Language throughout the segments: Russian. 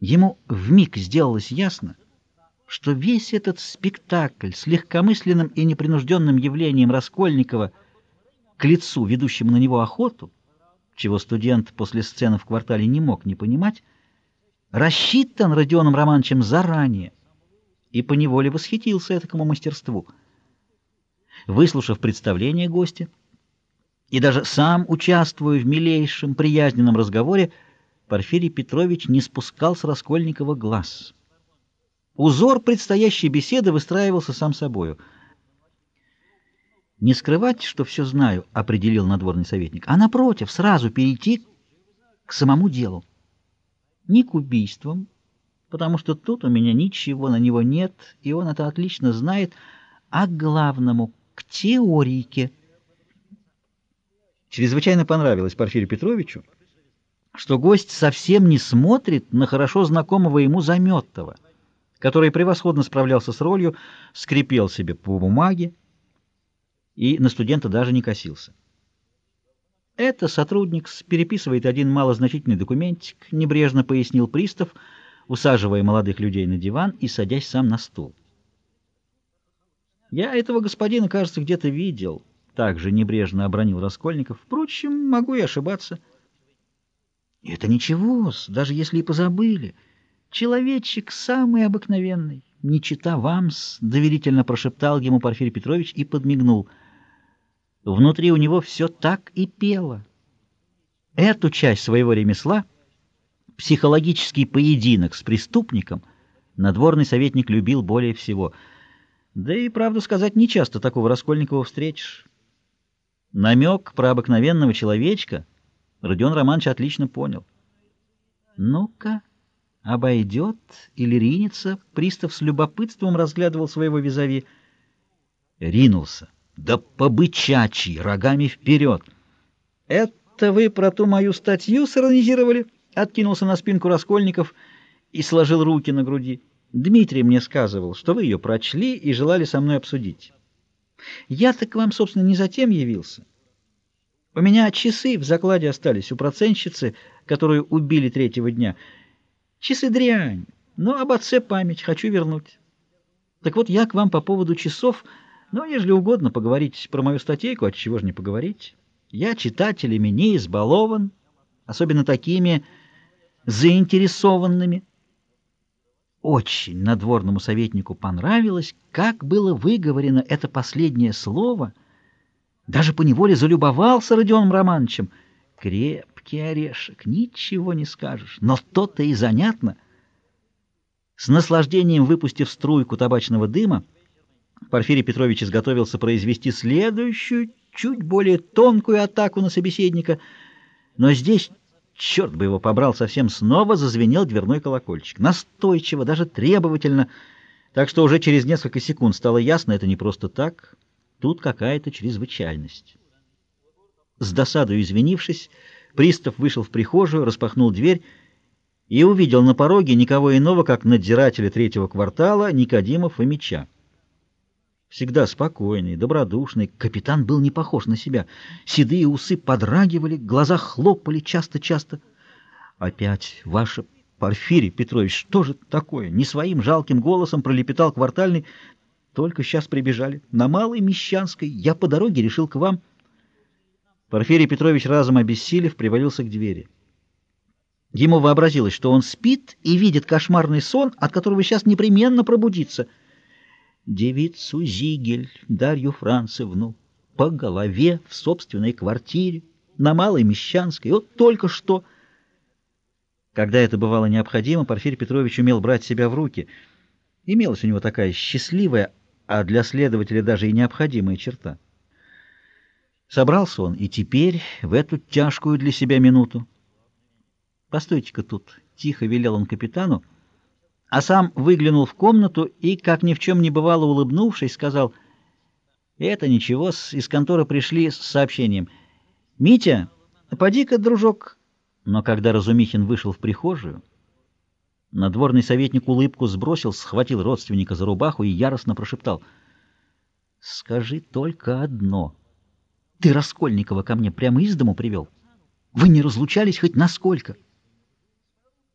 Ему вмиг сделалось ясно, что весь этот спектакль с легкомысленным и непринужденным явлением Раскольникова к лицу, ведущему на него охоту, чего студент после сцены в квартале не мог не понимать, рассчитан Родионом Романовичем заранее и поневоле восхитился этому мастерству. Выслушав представление гостя и даже сам участвуя в милейшем приязненном разговоре, Порфирий Петрович не спускал с Раскольникова глаз. Узор предстоящей беседы выстраивался сам собою. «Не скрывать, что все знаю», — определил надворный советник, «а напротив, сразу перейти к самому делу. Не к убийствам, потому что тут у меня ничего на него нет, и он это отлично знает, а к главному, к теорике». Чрезвычайно понравилось Порфирию Петровичу, что гость совсем не смотрит на хорошо знакомого ему Заметного, который превосходно справлялся с ролью, скрипел себе по бумаге и на студента даже не косился. Это сотрудник переписывает один малозначительный документик, небрежно пояснил пристав, усаживая молодых людей на диван и садясь сам на стул. «Я этого господина, кажется, где-то видел», — также небрежно обронил Раскольников. «Впрочем, могу и ошибаться». Это ничего, даже если и позабыли. Человечек самый обыкновенный. Не чита вам-с, доверительно прошептал ему Порфирий Петрович и подмигнул. Внутри у него все так и пело. Эту часть своего ремесла, психологический поединок с преступником, надворный советник любил более всего. Да и, правду сказать, нечасто такого Раскольникова встретишь. Намек про обыкновенного человечка — Родион Романович отлично понял. «Ну-ка, обойдет или ринется?» Пристав с любопытством разглядывал своего визави. Ринулся. «Да побычачий, рогами вперед!» «Это вы про ту мою статью сиронизировали?» Откинулся на спинку Раскольников и сложил руки на груди. «Дмитрий мне сказывал, что вы ее прочли и желали со мной обсудить. Я-то к вам, собственно, не затем явился». У меня часы в закладе остались у процентщицы, которую убили третьего дня. Часы дрянь, но об отце память хочу вернуть. Так вот, я к вам по поводу часов, но, ежели угодно, поговорить про мою статейку, от чего же не поговорить. Я читателями не избалован, особенно такими заинтересованными. Очень надворному советнику понравилось, как было выговорено это последнее слово — даже поневоле залюбовался Родионом Романовичем. Крепкий орешек, ничего не скажешь, но то-то и занятно. С наслаждением выпустив струйку табачного дыма, Порфирий Петрович изготовился произвести следующую, чуть более тонкую атаку на собеседника, но здесь, черт бы его побрал, совсем снова зазвенел дверной колокольчик. Настойчиво, даже требовательно, так что уже через несколько секунд стало ясно, это не просто так — Тут какая-то чрезвычайность. С досадой извинившись, пристав вышел в прихожую, распахнул дверь и увидел на пороге никого иного, как надзирателя третьего квартала Никодима Фомича. Всегда спокойный, добродушный, капитан был не похож на себя. Седые усы подрагивали, глаза хлопали часто-часто. «Опять ваше Порфирий Петрович, что же такое?» Не своим жалким голосом пролепетал квартальный, только сейчас прибежали. На Малой Мещанской. Я по дороге решил к вам. Порфирий Петрович разом обессилев привалился к двери. Ему вообразилось, что он спит и видит кошмарный сон, от которого сейчас непременно пробудится. Девицу Зигель, Дарью Францевну, по голове в собственной квартире, на Малой Мещанской, вот только что. Когда это бывало необходимо, Порфирий Петрович умел брать себя в руки. Имелась у него такая счастливая, а для следователя даже и необходимая черта. Собрался он и теперь, в эту тяжкую для себя минуту. «Постойте-ка тут», — тихо велел он капитану, а сам выглянул в комнату и, как ни в чем не бывало улыбнувшись, сказал, «Это ничего, из конторы пришли с сообщением. Митя, поди-ка, дружок». Но когда Разумихин вышел в прихожую, Надворный советник улыбку сбросил, схватил родственника за рубаху и яростно прошептал. «Скажи только одно. Ты Раскольникова ко мне прямо из дому привел? Вы не разлучались хоть насколько?»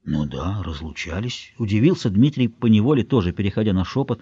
Ну да, разлучались. Удивился Дмитрий, поневоле тоже переходя на шепот.